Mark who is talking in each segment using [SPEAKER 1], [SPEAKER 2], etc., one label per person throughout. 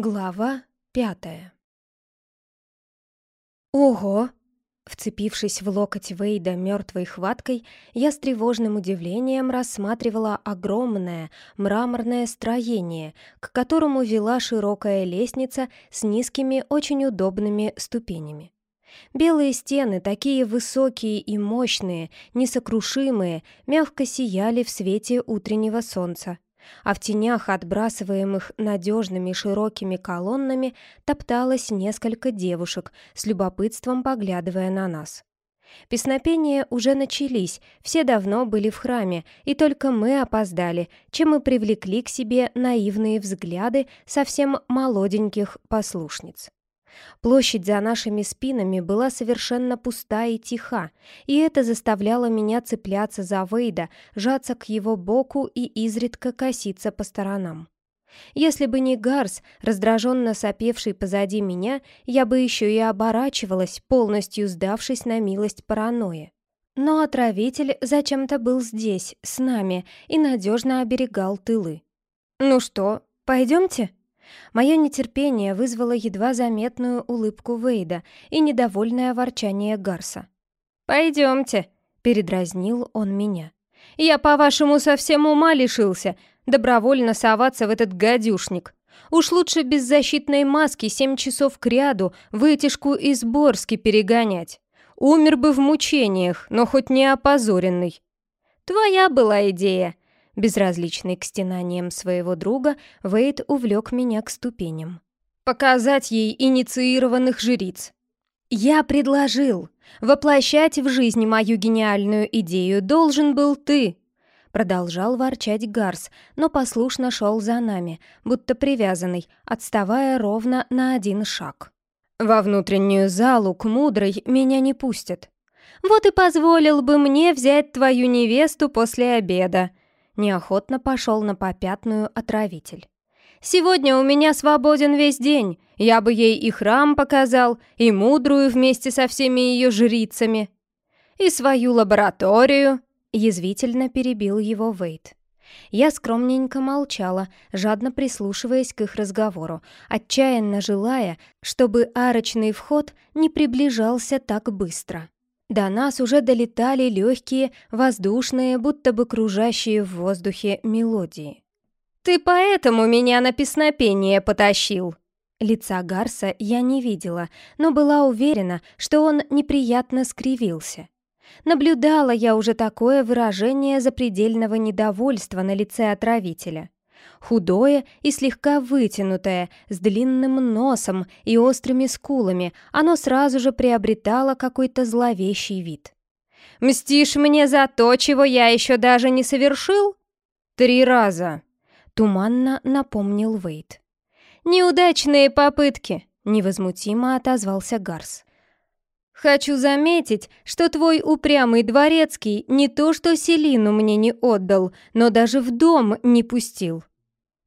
[SPEAKER 1] Глава пятая «Ого!» Вцепившись в локоть Вейда мертвой хваткой, я с тревожным удивлением рассматривала огромное мраморное строение, к которому вела широкая лестница с низкими, очень удобными ступенями. Белые стены, такие высокие и мощные, несокрушимые, мягко сияли в свете утреннего солнца а в тенях, отбрасываемых надежными широкими колоннами, топталось несколько девушек, с любопытством поглядывая на нас. Песнопения уже начались, все давно были в храме, и только мы опоздали, чем мы привлекли к себе наивные взгляды совсем молоденьких послушниц. Площадь за нашими спинами была совершенно пуста и тиха, и это заставляло меня цепляться за Вейда, жаться к его боку и изредка коситься по сторонам. Если бы не Гарс, раздраженно сопевший позади меня, я бы еще и оборачивалась, полностью сдавшись на милость паранойи. Но отравитель зачем-то был здесь, с нами, и надежно оберегал тылы. «Ну что, пойдемте?» Мое нетерпение вызвало едва заметную улыбку Вейда и недовольное ворчание Гарса. «Пойдемте», — передразнил он меня. «Я, по-вашему, совсем ума лишился, добровольно соваться в этот гадюшник. Уж лучше без защитной маски семь часов кряду вытяжку из Борски перегонять. Умер бы в мучениях, но хоть не опозоренный». «Твоя была идея», Безразличный к стенаниям своего друга, Вейд увлек меня к ступеням. «Показать ей инициированных жриц!» «Я предложил! Воплощать в жизнь мою гениальную идею должен был ты!» Продолжал ворчать Гарс, но послушно шел за нами, будто привязанный, отставая ровно на один шаг. «Во внутреннюю залу к мудрой меня не пустят. Вот и позволил бы мне взять твою невесту после обеда», Неохотно пошел на попятную отравитель. «Сегодня у меня свободен весь день. Я бы ей и храм показал, и мудрую вместе со всеми ее жрицами. И свою лабораторию», — язвительно перебил его Вейт. Я скромненько молчала, жадно прислушиваясь к их разговору, отчаянно желая, чтобы арочный вход не приближался так быстро. До нас уже долетали легкие, воздушные, будто бы кружащие в воздухе мелодии. «Ты поэтому меня на песнопение потащил!» Лица Гарса я не видела, но была уверена, что он неприятно скривился. Наблюдала я уже такое выражение запредельного недовольства на лице отравителя. Худое и слегка вытянутое, с длинным носом и острыми скулами, оно сразу же приобретало какой-то зловещий вид. «Мстишь мне за то, чего я еще даже не совершил?» «Три раза», — туманно напомнил Вейт. «Неудачные попытки», — невозмутимо отозвался Гарс. «Хочу заметить, что твой упрямый дворецкий не то что Селину мне не отдал, но даже в дом не пустил.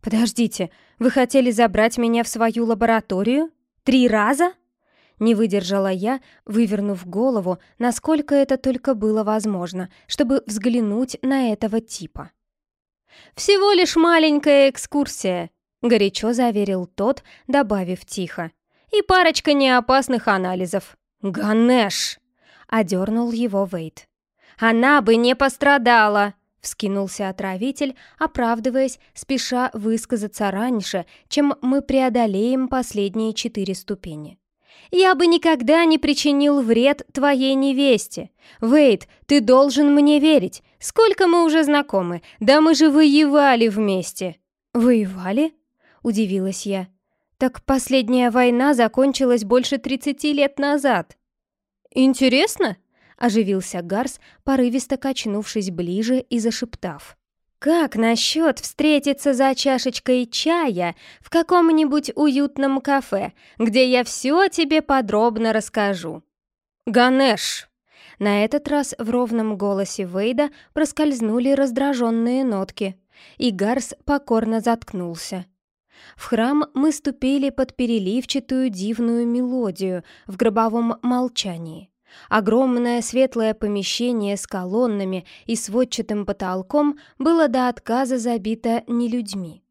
[SPEAKER 1] «Подождите, вы хотели забрать меня в свою лабораторию? Три раза?» Не выдержала я, вывернув голову, насколько это только было возможно, чтобы взглянуть на этого типа. «Всего лишь маленькая экскурсия», — горячо заверил тот, добавив тихо. «И парочка неопасных анализов». «Ганеш!» — одернул его Вейт. «Она бы не пострадала!» Вскинулся отравитель, оправдываясь, спеша высказаться раньше, чем мы преодолеем последние четыре ступени. «Я бы никогда не причинил вред твоей невесте. Вейт, ты должен мне верить. Сколько мы уже знакомы? Да мы же воевали вместе!» «Воевали?» — удивилась я. «Так последняя война закончилась больше тридцати лет назад». «Интересно?» Оживился Гарс, порывисто качнувшись ближе и зашептав. «Как насчет встретиться за чашечкой чая в каком-нибудь уютном кафе, где я все тебе подробно расскажу?» «Ганеш!» На этот раз в ровном голосе Вейда проскользнули раздраженные нотки, и Гарс покорно заткнулся. В храм мы ступили под переливчатую дивную мелодию в гробовом молчании. Огромное светлое помещение с колоннами и сводчатым потолком было до отказа забито не людьми.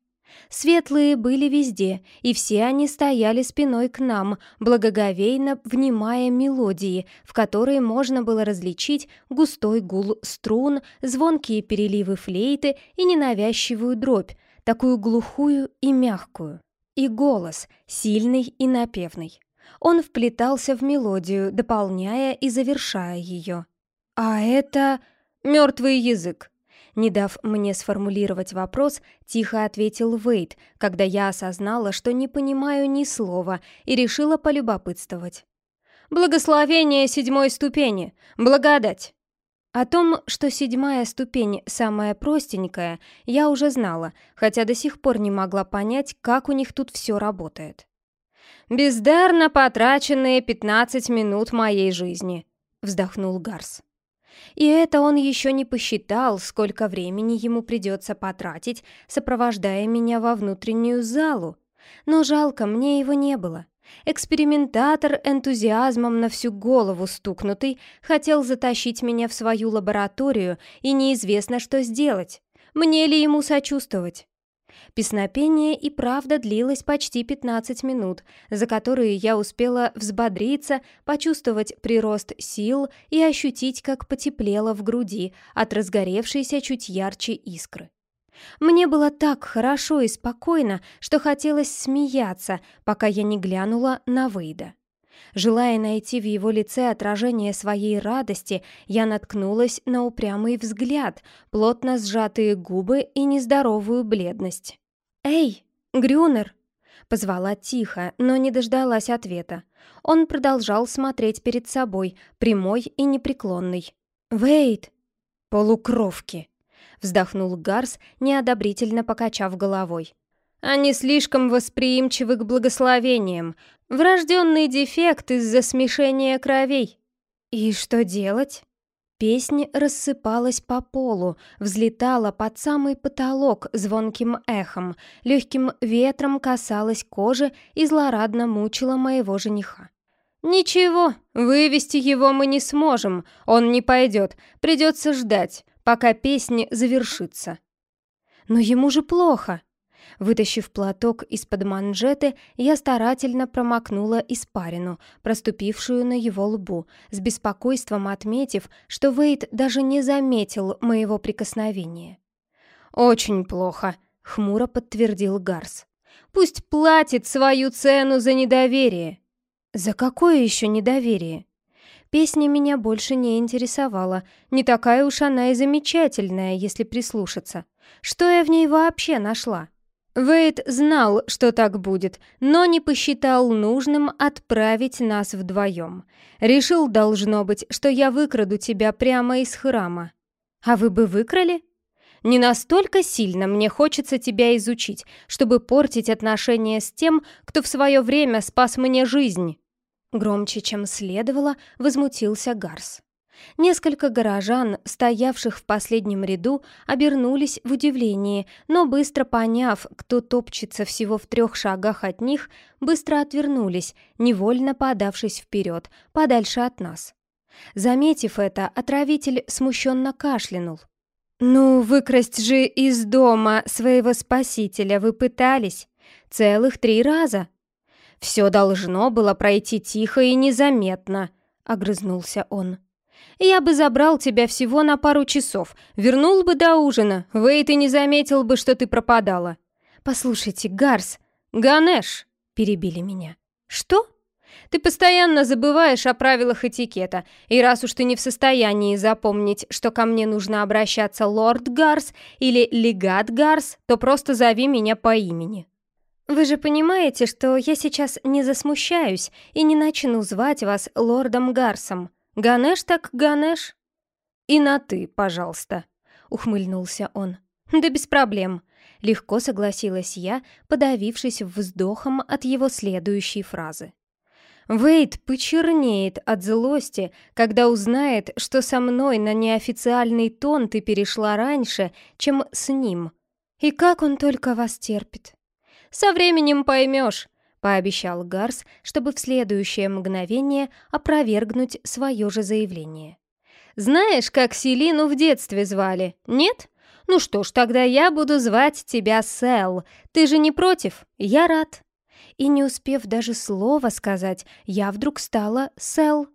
[SPEAKER 1] Светлые были везде, и все они стояли спиной к нам, благоговейно внимая мелодии, в которые можно было различить густой гул струн, звонкие переливы флейты и ненавязчивую дробь, такую глухую и мягкую. И голос, сильный и напевный. Он вплетался в мелодию, дополняя и завершая ее. «А это...» «Мертвый язык», не дав мне сформулировать вопрос, тихо ответил Вейт, когда я осознала, что не понимаю ни слова, и решила полюбопытствовать. «Благословение седьмой ступени! Благодать!» О том, что седьмая ступень самая простенькая, я уже знала, хотя до сих пор не могла понять, как у них тут все работает. «Бездарно потраченные пятнадцать минут моей жизни», — вздохнул Гарс. И это он еще не посчитал, сколько времени ему придется потратить, сопровождая меня во внутреннюю залу. Но жалко, мне его не было. Экспериментатор, энтузиазмом на всю голову стукнутый, хотел затащить меня в свою лабораторию, и неизвестно, что сделать. Мне ли ему сочувствовать? Песнопение и правда длилось почти 15 минут, за которые я успела взбодриться, почувствовать прирост сил и ощутить, как потеплело в груди от разгоревшейся чуть ярче искры. Мне было так хорошо и спокойно, что хотелось смеяться, пока я не глянула на Вейда. Желая найти в его лице отражение своей радости, я наткнулась на упрямый взгляд, плотно сжатые губы и нездоровую бледность. «Эй, Грюнер!» Позвала тихо, но не дождалась ответа. Он продолжал смотреть перед собой, прямой и непреклонный. «Вейт!» «Полукровки!» Вздохнул Гарс, неодобрительно покачав головой. «Они слишком восприимчивы к благословениям, Врожденный дефект из-за смешения кровей. И что делать? Песня рассыпалась по полу, взлетала под самый потолок звонким эхом, легким ветром касалась кожи и злорадно мучила моего жениха. «Ничего, вывести его мы не сможем, он не пойдет, придется ждать, пока песня завершится». «Но ему же плохо», Вытащив платок из-под манжеты, я старательно промокнула испарину, проступившую на его лбу, с беспокойством отметив, что Вейд даже не заметил моего прикосновения. «Очень плохо», — хмуро подтвердил Гарс. «Пусть платит свою цену за недоверие». «За какое еще недоверие?» Песня меня больше не интересовала. Не такая уж она и замечательная, если прислушаться. Что я в ней вообще нашла? Вейд знал, что так будет, но не посчитал нужным отправить нас вдвоем. Решил, должно быть, что я выкраду тебя прямо из храма. А вы бы выкрали? Не настолько сильно мне хочется тебя изучить, чтобы портить отношения с тем, кто в свое время спас мне жизнь. Громче, чем следовало, возмутился Гарс. Несколько горожан, стоявших в последнем ряду, обернулись в удивлении, но быстро поняв, кто топчется всего в трех шагах от них, быстро отвернулись, невольно подавшись вперед, подальше от нас. Заметив это, отравитель смущенно кашлянул. «Ну, выкрасть же из дома своего спасителя вы пытались. Целых три раза. Все должно было пройти тихо и незаметно», — огрызнулся он. Я бы забрал тебя всего на пару часов, вернул бы до ужина, Вейт и не заметил бы, что ты пропадала». «Послушайте, Гарс...» «Ганеш!» — перебили меня. «Что?» «Ты постоянно забываешь о правилах этикета, и раз уж ты не в состоянии запомнить, что ко мне нужно обращаться лорд Гарс или легат Гарс, то просто зови меня по имени». «Вы же понимаете, что я сейчас не засмущаюсь и не начну звать вас лордом Гарсом?» Ганеш так Ганеш. И на «ты», пожалуйста», — ухмыльнулся он. «Да без проблем», — легко согласилась я, подавившись вздохом от его следующей фразы. Вейд почернеет от злости, когда узнает, что со мной на неофициальный тон ты перешла раньше, чем с ним. И как он только вас терпит. Со временем поймешь, — пообещал Гарс, чтобы в следующее мгновение опровергнуть свое же заявление. «Знаешь, как Селину в детстве звали, нет? «Ну что ж, тогда я буду звать тебя Сэл. Ты же не против? Я рад». И не успев даже слова сказать, я вдруг стала Сэл.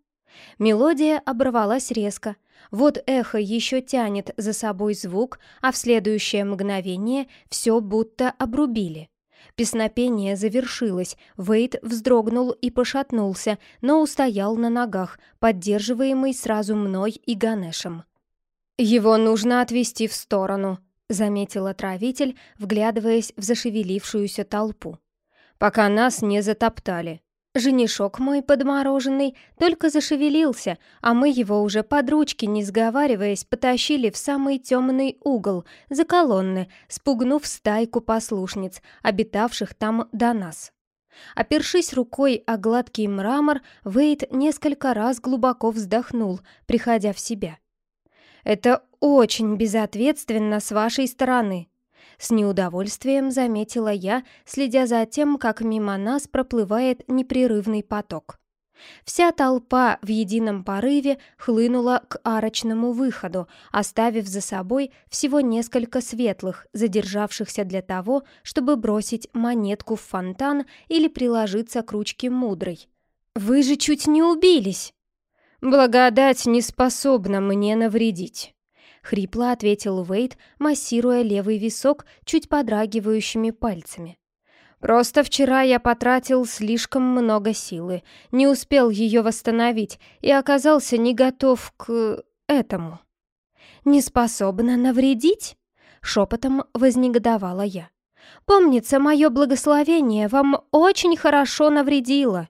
[SPEAKER 1] Мелодия оборвалась резко. Вот эхо еще тянет за собой звук, а в следующее мгновение все будто обрубили. Песнопение завершилось, Вейд вздрогнул и пошатнулся, но устоял на ногах, поддерживаемый сразу мной и Ганешем. «Его нужно отвести в сторону», — заметил отравитель, вглядываясь в зашевелившуюся толпу. «Пока нас не затоптали». Женишок мой подмороженный только зашевелился, а мы его уже под ручки, не сговариваясь, потащили в самый темный угол, за колонны, спугнув стайку послушниц, обитавших там до нас. Опершись рукой о гладкий мрамор, Вейд несколько раз глубоко вздохнул, приходя в себя. «Это очень безответственно с вашей стороны», с неудовольствием заметила я, следя за тем, как мимо нас проплывает непрерывный поток. Вся толпа в едином порыве хлынула к арочному выходу, оставив за собой всего несколько светлых, задержавшихся для того, чтобы бросить монетку в фонтан или приложиться к ручке мудрой. «Вы же чуть не убились!» «Благодать не способна мне навредить», Хрипло ответил Уэйд, массируя левый висок чуть подрагивающими пальцами. «Просто вчера я потратил слишком много силы, не успел ее восстановить и оказался не готов к... этому». «Не способна навредить?» — шепотом вознегодовала я. «Помнится, мое благословение вам очень хорошо навредило».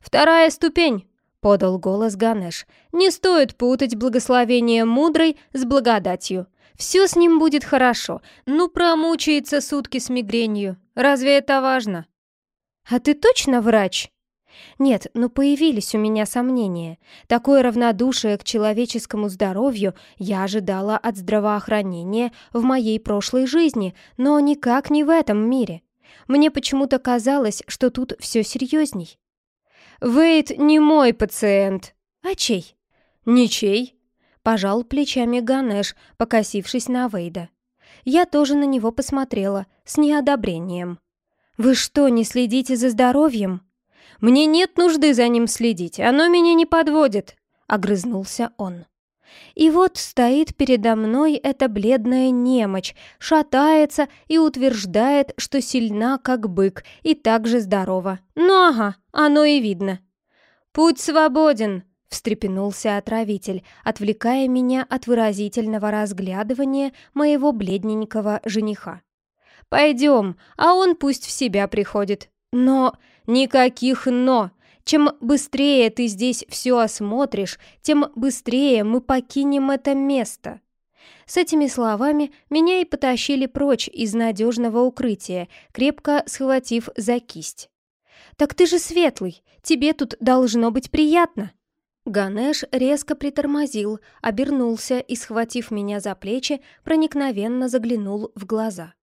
[SPEAKER 1] «Вторая ступень!» Подал голос Ганеш. «Не стоит путать благословение мудрой с благодатью. Все с ним будет хорошо. Ну, промучается сутки с мигренью. Разве это важно?» «А ты точно врач?» Нет, но появились у меня сомнения. Такое равнодушие к человеческому здоровью я ожидала от здравоохранения в моей прошлой жизни, но никак не в этом мире. Мне почему-то казалось, что тут все серьезней. Вейт не мой пациент. А чей? Ничей. Пожал плечами Ганеш, покосившись на Вейда. Я тоже на него посмотрела, с неодобрением. «Вы что, не следите за здоровьем?» «Мне нет нужды за ним следить, оно меня не подводит», — огрызнулся он. И вот стоит передо мной эта бледная немочь, шатается и утверждает, что сильна, как бык, и также здорова. Ну ага, оно и видно. «Путь свободен!» — встрепенулся отравитель, отвлекая меня от выразительного разглядывания моего бледненького жениха. «Пойдем, а он пусть в себя приходит. Но... Никаких «но!» Чем быстрее ты здесь все осмотришь, тем быстрее мы покинем это место». С этими словами меня и потащили прочь из надежного укрытия, крепко схватив за кисть. «Так ты же светлый, тебе тут должно быть приятно!» Ганеш резко притормозил, обернулся и, схватив меня за плечи, проникновенно заглянул в глаза.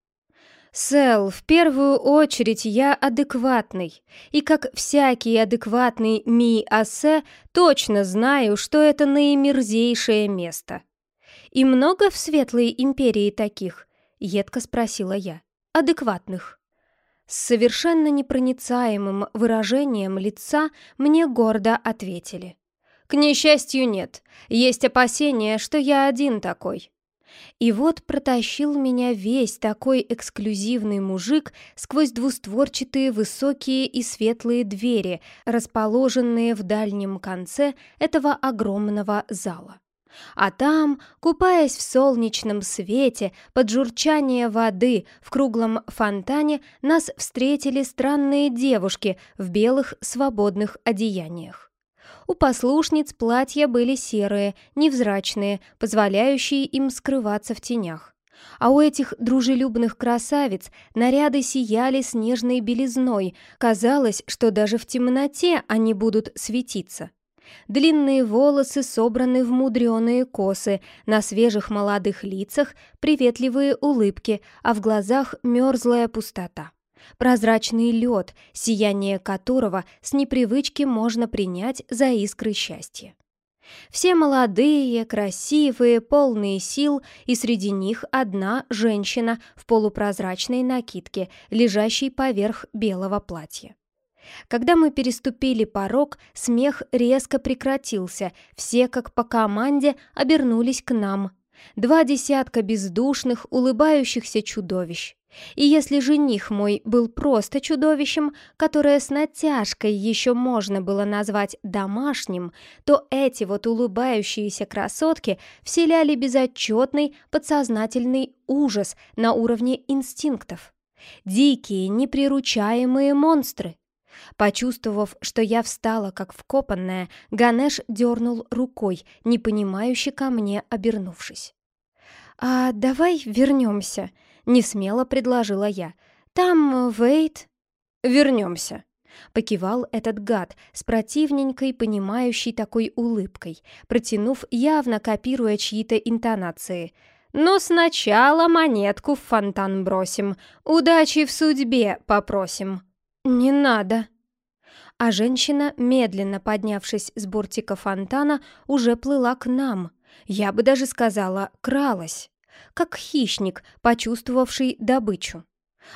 [SPEAKER 1] Сэл, в первую очередь я адекватный, и как всякий адекватный ми-асе точно знаю, что это наимерзейшее место. «И много в Светлой Империи таких?» — едко спросила я. «Адекватных». С совершенно непроницаемым выражением лица мне гордо ответили. «К несчастью, нет. Есть опасения, что я один такой. И вот протащил меня весь такой эксклюзивный мужик сквозь двустворчатые высокие и светлые двери, расположенные в дальнем конце этого огромного зала. А там, купаясь в солнечном свете, под журчание воды в круглом фонтане, нас встретили странные девушки в белых свободных одеяниях. У послушниц платья были серые, невзрачные, позволяющие им скрываться в тенях. А у этих дружелюбных красавиц наряды сияли снежной белизной, казалось, что даже в темноте они будут светиться. Длинные волосы собраны в мудреные косы, на свежих молодых лицах приветливые улыбки, а в глазах мерзлая пустота прозрачный лед, сияние которого с непривычки можно принять за искры счастья. Все молодые, красивые, полные сил, и среди них одна женщина в полупрозрачной накидке, лежащей поверх белого платья. Когда мы переступили порог, смех резко прекратился, все, как по команде, обернулись к нам. Два десятка бездушных, улыбающихся чудовищ. И если жених мой был просто чудовищем, которое с натяжкой еще можно было назвать домашним, то эти вот улыбающиеся красотки вселяли безотчетный подсознательный ужас на уровне инстинктов. Дикие, неприручаемые монстры. Почувствовав, что я встала как вкопанная, Ганеш дернул рукой, непонимающе ко мне обернувшись. «А давай вернемся», — несмело предложила я. «Там Вейт...» «Вернемся», — покивал этот гад с противненькой, понимающей такой улыбкой, протянув, явно копируя чьи-то интонации. «Но сначала монетку в фонтан бросим, удачи в судьбе попросим». «Не надо», а женщина, медленно поднявшись с бортика фонтана, уже плыла к нам. Я бы даже сказала, кралась как хищник, почувствовавший добычу.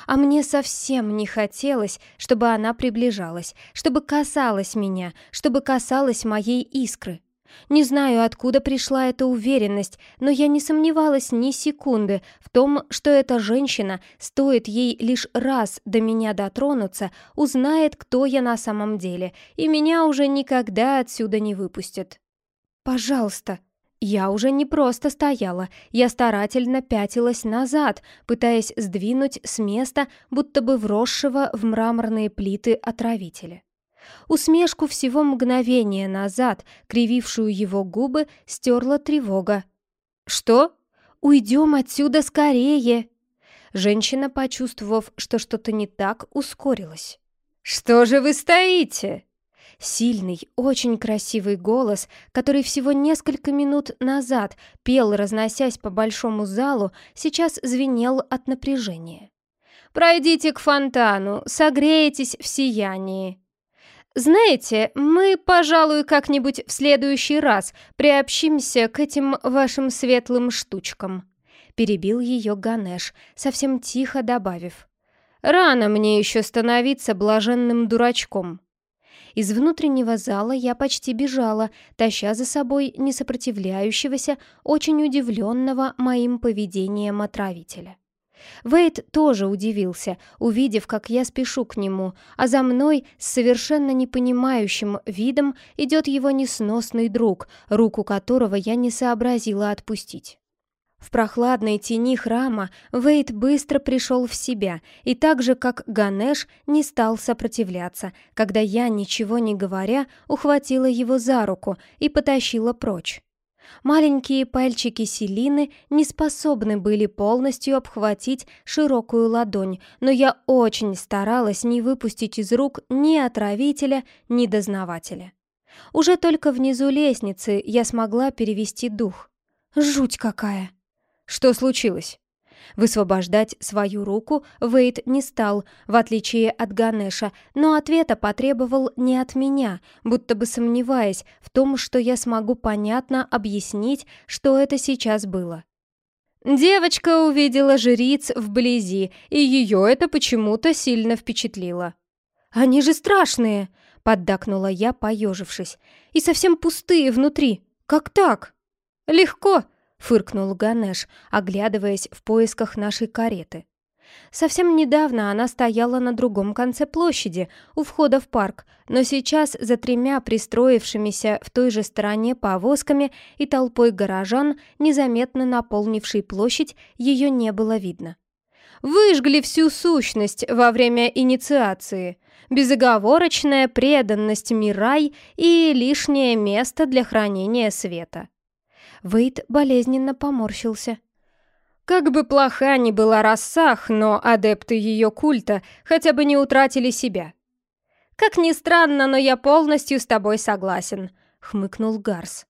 [SPEAKER 1] А мне совсем не хотелось, чтобы она приближалась, чтобы касалась меня, чтобы касалась моей искры. Не знаю, откуда пришла эта уверенность, но я не сомневалась ни секунды в том, что эта женщина, стоит ей лишь раз до меня дотронуться, узнает, кто я на самом деле, и меня уже никогда отсюда не выпустят. «Пожалуйста», я уже не просто стояла, я старательно пятилась назад, пытаясь сдвинуть с места, будто бы вросшего в мраморные плиты отравителя. Усмешку всего мгновения назад, кривившую его губы, стерла тревога. «Что? Уйдем отсюда скорее!» Женщина, почувствовав, что что-то не так, ускорилась. «Что же вы стоите?» Сильный, очень красивый голос, который всего несколько минут назад пел, разносясь по большому залу, сейчас звенел от напряжения. «Пройдите к фонтану, согреетесь в сиянии». «Знаете, мы, пожалуй, как-нибудь в следующий раз приобщимся к этим вашим светлым штучкам», перебил ее Ганеш, совсем тихо добавив. «Рано мне еще становиться блаженным дурачком». Из внутреннего зала я почти бежала, таща за собой несопротивляющегося, очень удивленного моим поведением отравителя. Вейд тоже удивился, увидев, как я спешу к нему, а за мной с совершенно непонимающим видом идет его несносный друг, руку которого я не сообразила отпустить. В прохладной тени храма Вейд быстро пришел в себя и так же, как Ганеш, не стал сопротивляться, когда я, ничего не говоря, ухватила его за руку и потащила прочь. Маленькие пальчики Селины не способны были полностью обхватить широкую ладонь, но я очень старалась не выпустить из рук ни отравителя, ни дознавателя. Уже только внизу лестницы я смогла перевести дух. Жуть какая! Что случилось? Высвобождать свою руку Вейд не стал, в отличие от Ганеша, но ответа потребовал не от меня, будто бы сомневаясь в том, что я смогу понятно объяснить, что это сейчас было. Девочка увидела жриц вблизи, и ее это почему-то сильно впечатлило. «Они же страшные!» — поддакнула я, поежившись. «И совсем пустые внутри. Как так?» «Легко!» — фыркнул Ганеш, оглядываясь в поисках нашей кареты. Совсем недавно она стояла на другом конце площади, у входа в парк, но сейчас за тремя пристроившимися в той же стороне повозками и толпой горожан, незаметно наполнившей площадь, ее не было видно. Выжгли всю сущность во время инициации. Безоговорочная преданность Мирай и лишнее место для хранения света. Вейд болезненно поморщился. Как бы плоха ни была Рассах, но адепты ее культа хотя бы не утратили себя. «Как ни странно, но я полностью с тобой согласен», — хмыкнул Гарс.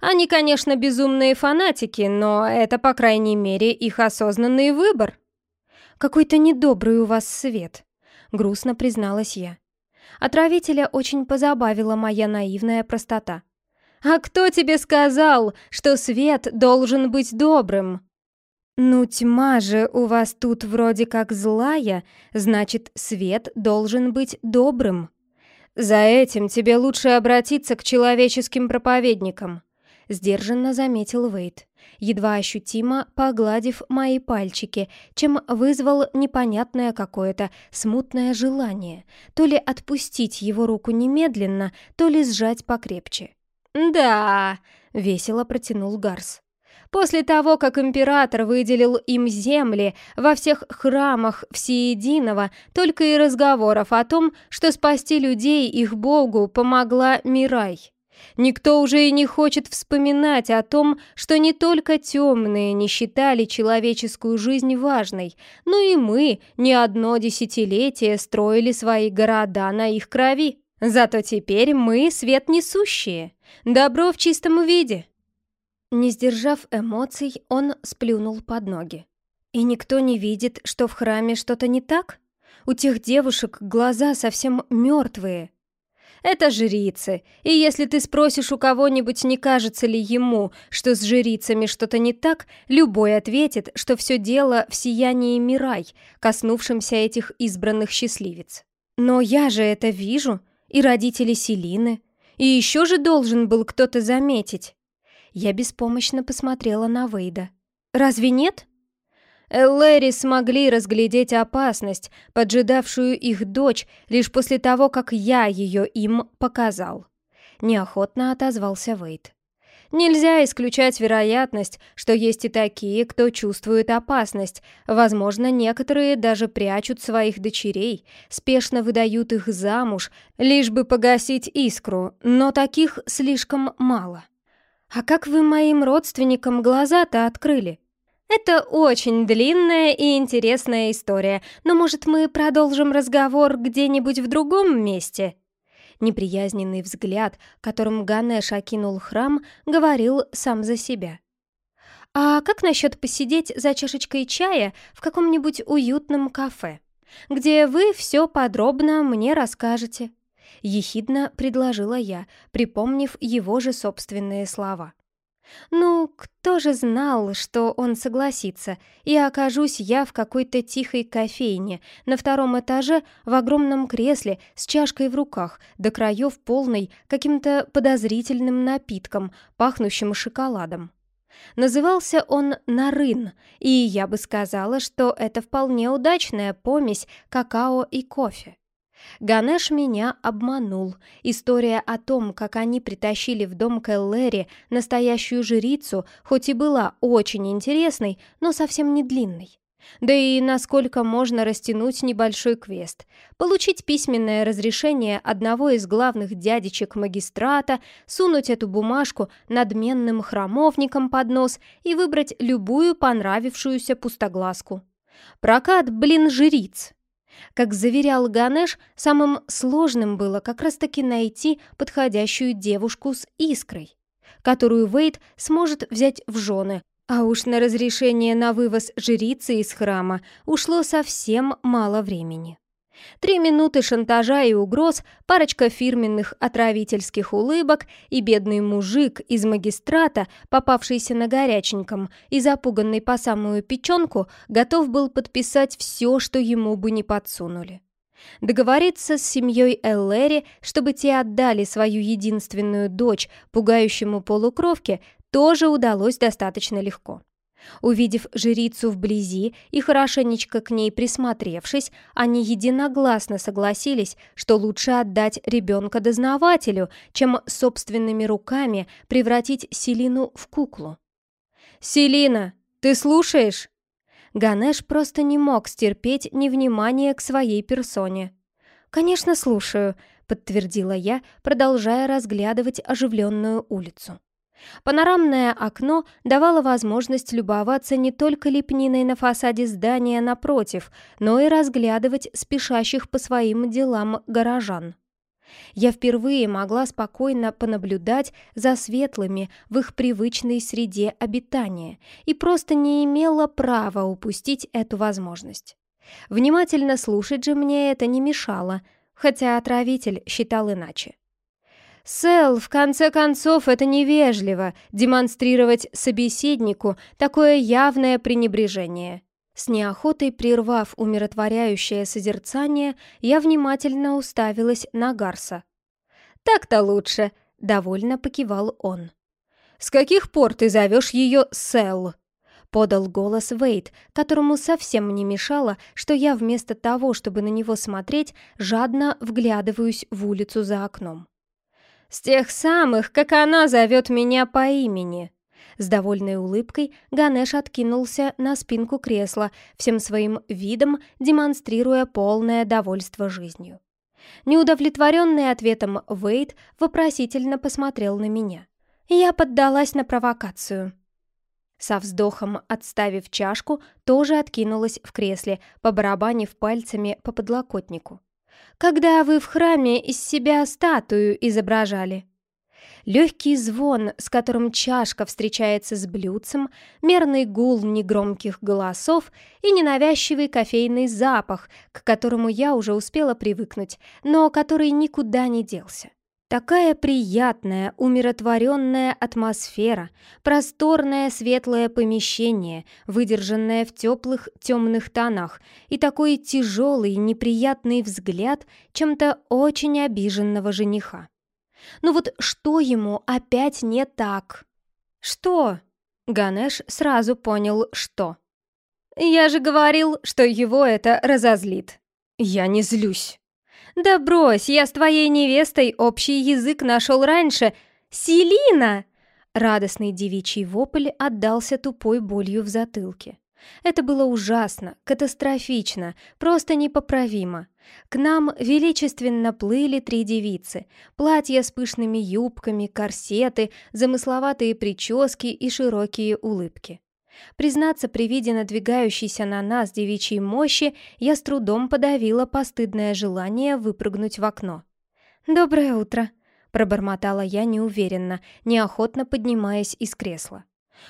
[SPEAKER 1] «Они, конечно, безумные фанатики, но это, по крайней мере, их осознанный выбор». «Какой-то недобрый у вас свет», — грустно призналась я. Отравителя очень позабавила моя наивная простота. «А кто тебе сказал, что свет должен быть добрым?» «Ну, тьма же у вас тут вроде как злая, значит, свет должен быть добрым». «За этим тебе лучше обратиться к человеческим проповедникам», — сдержанно заметил Вейт, едва ощутимо погладив мои пальчики, чем вызвал непонятное какое-то смутное желание, то ли отпустить его руку немедленно, то ли сжать покрепче. «Да», — весело протянул Гарс. После того, как император выделил им земли во всех храмах Всеединого, только и разговоров о том, что спасти людей их богу помогла Мирай. Никто уже и не хочет вспоминать о том, что не только темные не считали человеческую жизнь важной, но и мы не одно десятилетие строили свои города на их крови. Зато теперь мы свет несущие, добро в чистом виде. Не сдержав эмоций, он сплюнул под ноги. «И никто не видит, что в храме что-то не так? У тех девушек глаза совсем мертвые». «Это жрицы, и если ты спросишь у кого-нибудь, не кажется ли ему, что с жрицами что-то не так, любой ответит, что все дело в сиянии Мирай, коснувшемся этих избранных счастливец. Но я же это вижу, и родители Селины, и еще же должен был кто-то заметить». Я беспомощно посмотрела на Вейда. «Разве нет?» Эллери смогли разглядеть опасность, поджидавшую их дочь, лишь после того, как я ее им показал. Неохотно отозвался Вейд. Нельзя исключать вероятность, что есть и такие, кто чувствует опасность. Возможно, некоторые даже прячут своих дочерей, спешно выдают их замуж, лишь бы погасить искру, но таких слишком мало. «А как вы моим родственникам глаза-то открыли?» «Это очень длинная и интересная история, но, может, мы продолжим разговор где-нибудь в другом месте?» Неприязненный взгляд, которым Ганеш окинул храм, говорил сам за себя. «А как насчет посидеть за чашечкой чая в каком-нибудь уютном кафе, где вы все подробно мне расскажете?» — ехидно предложила я, припомнив его же собственные слова. «Ну, кто же знал, что он согласится, и окажусь я в какой-то тихой кофейне, на втором этаже, в огромном кресле, с чашкой в руках, до краев полной каким-то подозрительным напитком, пахнущим шоколадом». Назывался он «Нарын», и я бы сказала, что это вполне удачная помесь какао и кофе. Ганеш меня обманул. История о том, как они притащили в дом Келлери настоящую жрицу, хоть и была очень интересной, но совсем не длинной. Да и насколько можно растянуть небольшой квест. Получить письменное разрешение одного из главных дядечек магистрата, сунуть эту бумажку надменным храмовникам под нос и выбрать любую понравившуюся пустоглазку. Прокат, блин, жриц. Как заверял Ганеш, самым сложным было как раз-таки найти подходящую девушку с искрой, которую Вейд сможет взять в жены, а уж на разрешение на вывоз жрицы из храма ушло совсем мало времени. Три минуты шантажа и угроз, парочка фирменных отравительских улыбок и бедный мужик из магистрата, попавшийся на горяченьком и запуганный по самую печенку, готов был подписать все, что ему бы не подсунули. Договориться с семьей Эллери, чтобы те отдали свою единственную дочь пугающему полукровке, тоже удалось достаточно легко. Увидев жрицу вблизи и хорошенечко к ней присмотревшись, они единогласно согласились, что лучше отдать ребенка дознавателю, чем собственными руками превратить Селину в куклу. «Селина, ты слушаешь?» Ганеш просто не мог стерпеть невнимание к своей персоне. «Конечно, слушаю», — подтвердила я, продолжая разглядывать оживленную улицу. Панорамное окно давало возможность любоваться не только лепниной на фасаде здания напротив, но и разглядывать спешащих по своим делам горожан. Я впервые могла спокойно понаблюдать за светлыми в их привычной среде обитания и просто не имела права упустить эту возможность. Внимательно слушать же мне это не мешало, хотя отравитель считал иначе. Сэл, в конце концов, это невежливо демонстрировать собеседнику такое явное пренебрежение. С неохотой прервав умиротворяющее созерцание, я внимательно уставилась на Гарса. «Так-то лучше», — довольно покивал он. «С каких пор ты зовешь ее Сэл?» — подал голос Вейт, которому совсем не мешало, что я вместо того, чтобы на него смотреть, жадно вглядываюсь в улицу за окном. «С тех самых, как она зовет меня по имени», с довольной улыбкой Ганеш откинулся на спинку кресла, всем своим видом демонстрируя полное довольство жизнью. Неудовлетворенный ответом Вейд вопросительно посмотрел на меня. Я поддалась на провокацию. Со вздохом, отставив чашку, тоже откинулась в кресле, побарабанив пальцами по подлокотнику. «Когда вы в храме из себя статую изображали?» Легкий звон, с которым чашка встречается с блюдцем, мерный гул негромких голосов и ненавязчивый кофейный запах, к которому я уже успела привыкнуть, но который никуда не делся. Такая приятная, умиротворенная атмосфера, просторное светлое помещение, выдержанное в теплых темных тонах, и такой тяжелый неприятный взгляд чем-то очень обиженного жениха. Ну вот что ему опять не так? Что? Ганеш сразу понял, что. Я же говорил, что его это разозлит. Я не злюсь. Да брось, я с твоей невестой общий язык нашел раньше. Селина! Радостный девичий вопль отдался тупой болью в затылке. Это было ужасно, катастрофично, просто непоправимо. К нам величественно плыли три девицы. Платья с пышными юбками, корсеты, замысловатые прически и широкие улыбки. Признаться, при виде надвигающейся на нас девичьей мощи, я с трудом подавила постыдное желание выпрыгнуть в окно. «Доброе утро», — пробормотала я неуверенно, неохотно поднимаясь из кресла.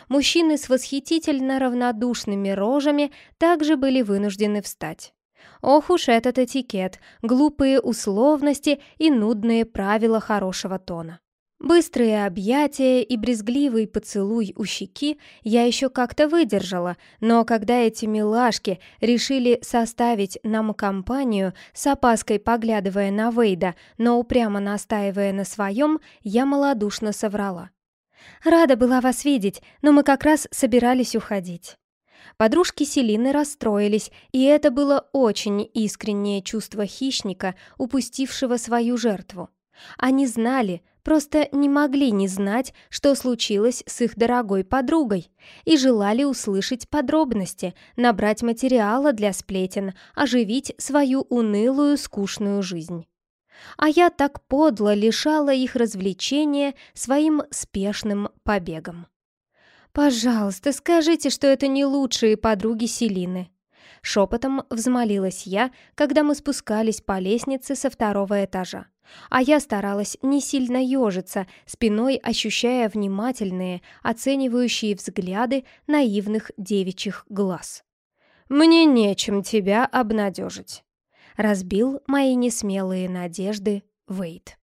[SPEAKER 1] Мужчины с восхитительно равнодушными рожами также были вынуждены встать. Ох уж этот этикет, глупые условности и нудные правила хорошего тона. Быстрые объятия и брезгливый поцелуй у щеки я еще как-то выдержала, но когда эти милашки решили составить нам компанию, с опаской поглядывая на Вейда, но упрямо настаивая на своем, я малодушно соврала. «Рада была вас видеть, но мы как раз собирались уходить». Подружки Селины расстроились, и это было очень искреннее чувство хищника, упустившего свою жертву. Они знали, просто не могли не знать, что случилось с их дорогой подругой, и желали услышать подробности, набрать материала для сплетен, оживить свою унылую, скучную жизнь. А я так подло лишала их развлечения своим спешным побегом. «Пожалуйста, скажите, что это не лучшие подруги Селины». Шепотом взмолилась я, когда мы спускались по лестнице со второго этажа. А я старалась не сильно ежиться, спиной ощущая внимательные, оценивающие взгляды наивных девичьих глаз. «Мне нечем тебя обнадежить», — разбил мои несмелые надежды Вейт.